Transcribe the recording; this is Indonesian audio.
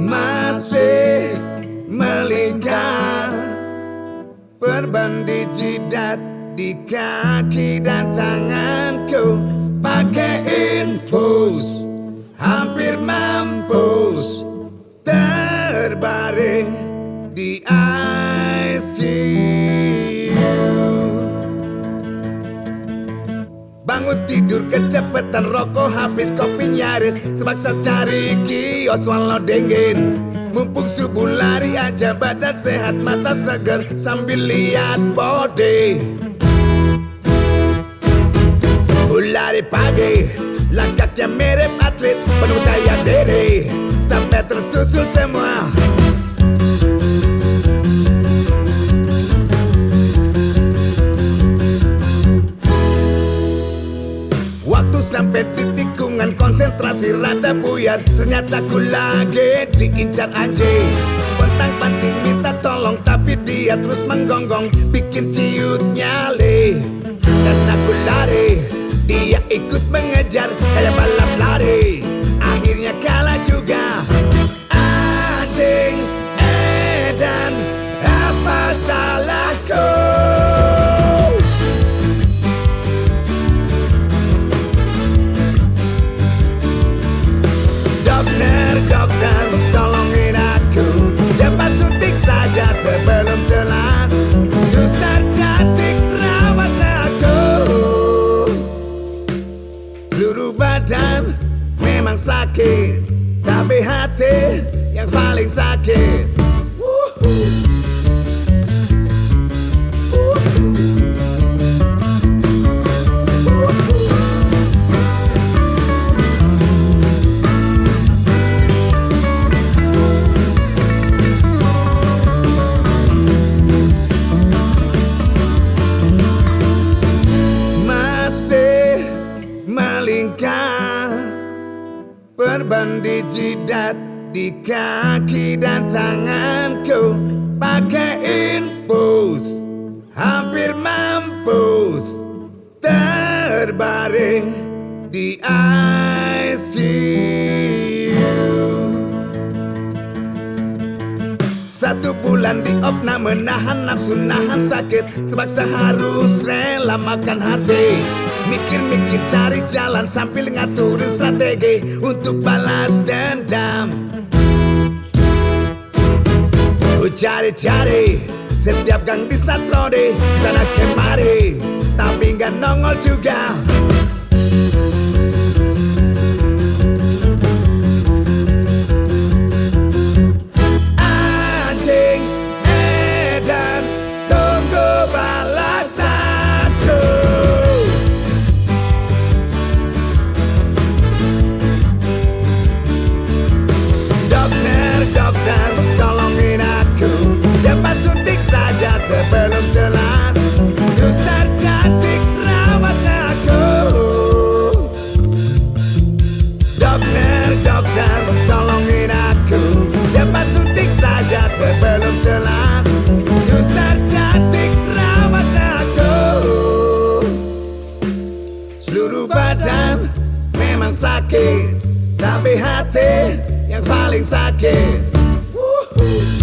masih melingkar Perban di jidat, di kaki dan tanganku. Pakai infus, hampir mampus Terbaring di ICU Bangun tidur kecepatan rokok habis kopi nyaris. Sebaksa cari kios walau dingin. Mumpung subuh lari aja badan sehat mata segar sambil lihat body. Lari pagi Langkahnya mirip atlet Penuh cahaya diri. Sampai tersusul semua Di tikungan konsentrasi rada buyar. Ternyata ku lagi diincar anjing. Pentang panting minta tolong tapi dia terus menggonggong. Bikin ciut nyali Dan aku hati yang paling sakit. Wuhu. masih jidat, di kaki dan tanganku Pakai infus, hampir mampus. Terbaring di ICU Satu bulan di off nah menahan nafsu nahan sakit. Terpaksa harus rela makan hati. Mikir-mikir cari jalan sambil ngaturin strategi Untuk balas dendam Cari-cari. Setiap gang di Satrode Sana kemari. Tapi nggak nongol juga things I can. Woo-hoo.